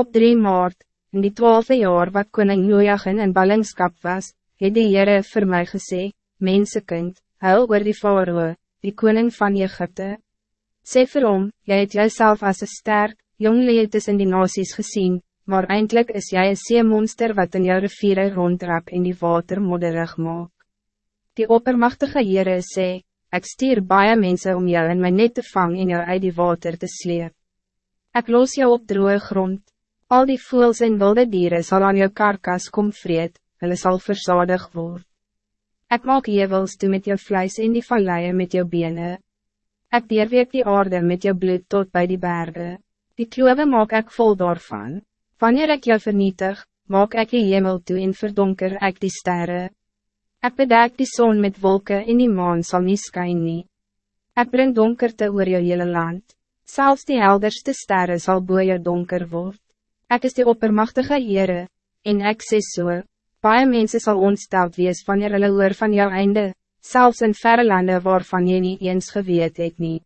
Op 3 maart, in die twaalfde jaar wat koning Joachim in ballingskap was, het die Heere vir my gesê, Mensekind, huil oor die faroe, die koning van Egypte. Sê vir hom, jy het jouself as een sterk, jong leed tussen die nasies gezien, maar eindelijk is jij een zeemonster wat in jou riviere rondrap en die water modderig maak. Die oppermachtige Heere sê, ek stuur baie mense om jou in my net te vang en jou uit die water te sleep. Ek los jou op droge grond, al die voels en wilde dieren zal aan jou karkas kom vreed, hulle sal verzadig word. Ek maak jevels toe met jou vlijs en die valleie met jou benen. Ek deerweek die aarde met jou bloed tot bij die bergen. Die klove maak ek vol daarvan. Wanneer ik jou vernietig, maak ik die hemel toe en verdonker ik die sterren. Ik bedek die zon met wolken en die maan zal niet schijnen. nie. Ek bring donkerte oor jou hele land. Zelfs die helderste sterren zal boe jou donker word. Ik is die oppermachtige Heere, en ik sê so, baie mense sal ontsteld wees wanneer hulle oor van jou einde, zelfs in verre lande waarvan je niet eens geweet het nie.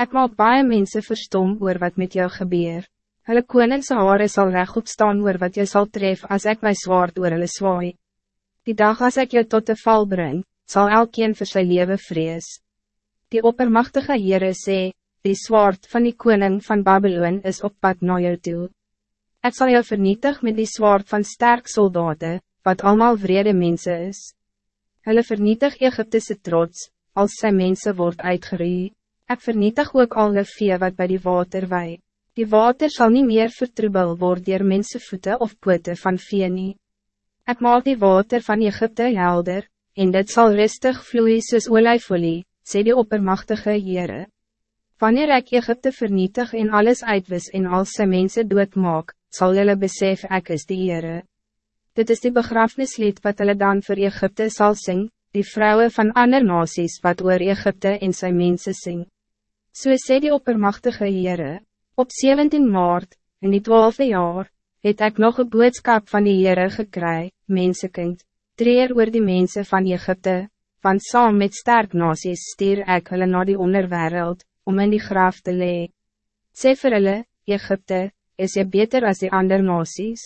Ek maak baie mense verstom oor wat met jou gebeur. Hulle koningse hare sal rechtop staan oor wat jy sal tref als ik my zwaard oor hulle zwaai. Die dag als ik jou tot de val breng, zal elkeen vir sy leven vrees. Die oppermachtige Heere sê, die zwaard van die koning van Babylon is op pad naar jou toe. Ik zal jou vernietig met die zwaard van sterk soldaten, wat allemaal vrede mensen is. Hulle vernietig Egyptische trots, als zijn mensen wordt uitgeruid. Ik vernietig ook alle vee wat bij die water wijt. Die water zal niet meer vertroebel worden door mensenvoeten of poten van vee nie. Ek maak die water van Egypte helder, en dit zal rustig vloeien soos olijfolie, sê die oppermachtige Heere. Wanneer ik Egypte vernietig en alles uitwis en al sy mense doodmaak, sal jylle besef ek is die Heere. Dit is die begrafnislied wat hulle dan voor Egypte zal zingen, die vrouwen van ander nasies wat oor Egypte en sy mense sing. So sê die oppermachtige Heere. Op 17 maart, in die twaalfde jaar, het ik nog een boodskap van die Heere gekry, mensekind, treer oor die mensen van Egypte, van saam met sterk nasies stuur ek hulle na die onderwereld, om in die graf te lee. Sê vir hulle, Egypte, is je beter als die ander nasies?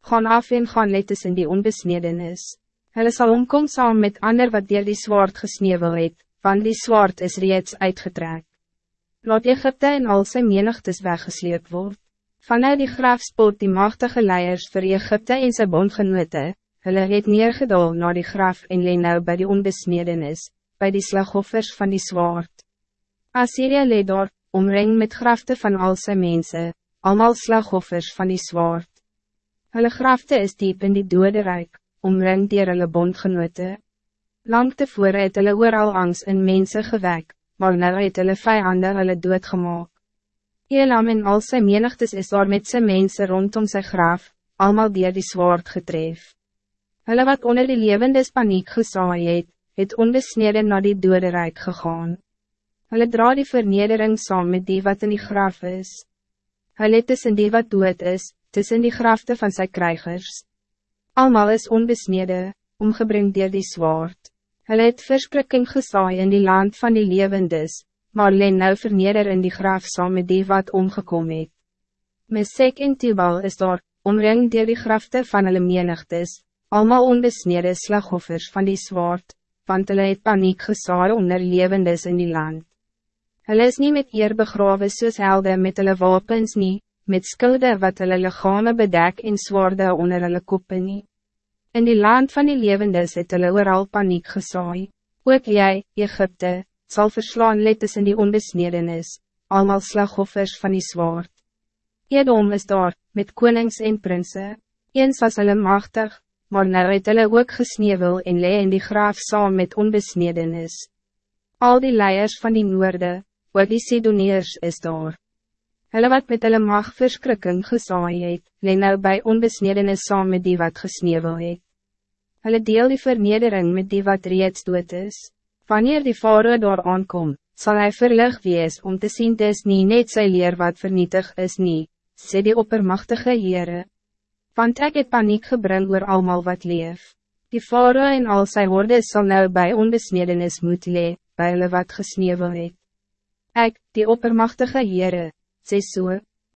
Gaan af en gaan let in die onbesnedenis. Hulle sal omkom saam met ander wat dier die zwaard gesnevel het, want die zwaard is reeds uitgetrek. Laat Egypte en al sy menigtes weggesleep word. Vanuit die grafspot die machtige leiers vir Egypte en sy bondgenote, hulle het neergedaal na die graf en leen nou by die onbesnedenis, by die slagoffers van die zwaard. Assyria leed daar, omring met grafte van al sy mense, allemaal slagoffers van die zwaard. Hulle grafte is diep in die dode rijk, omring dier hulle bondgenote. Lang tevore het hulle ooral angst in mense gewek, maar nou het hulle vijanden hulle doodgemaak. Elam en al sy menigtes is daar met sy mense rondom sy graf, allemaal dier die zwaard getref. Hulle wat onder die levendes paniek gesaai het, het onbesnede na die dode rijk gegaan. Hulle dra die vernedering saam met die wat in die graf is. Hulle het tussen die wat dood is, tussen die grafte van sy krijgers. Almal is onbesnede, omgebring dier die zwaard. Hulle het verskrikking gesaai in die land van die levendes, maar len nou verneder in die graf saam met die wat omgekom het. Mesek en Tubal is daar, omring dier die grafte van hulle menigtes, allemaal onbesnede slagoffers van die zwaard, want hulle het paniek gesaai onder levendes in die land. Hulle is niet met eer begrawe soos helde met hulle wapens nie, met skulde wat hulle lichame bedek en zwaarde onder hulle koppe nie. In die land van die levendes het hulle ooral paniek gesaai. Ook jij, Egypte, zal verslaan lettes in die onbesnedenis, allemaal slagoffers van die zwaard. Edom is daar, met konings en prinsen. Eens was hulle machtig, maar nou het hulle ook gesnevel en lee in die graaf saam met onbesnedenis. Al die leiers van die noorde, ook die Sidoniers is daar. Hulle wat met hulle mag verskrikking gesaai het, lee nou by onbesnedenis saam met die wat gesnevel het. Hulle deel die vernedering met die wat reeds dood is. Wanneer die vader daar aankom, zal hij verlig wees om te zien dis nie net sy leer wat vernietig is nie, sê die oppermachtige Heere. Want ek het paniek gebring oor almal wat leef. Die vader en al sy horde sal nou bij onbesnedenis moet le, by hulle wat gesnevel het. Ek, die oppermachtige Heere, sê so,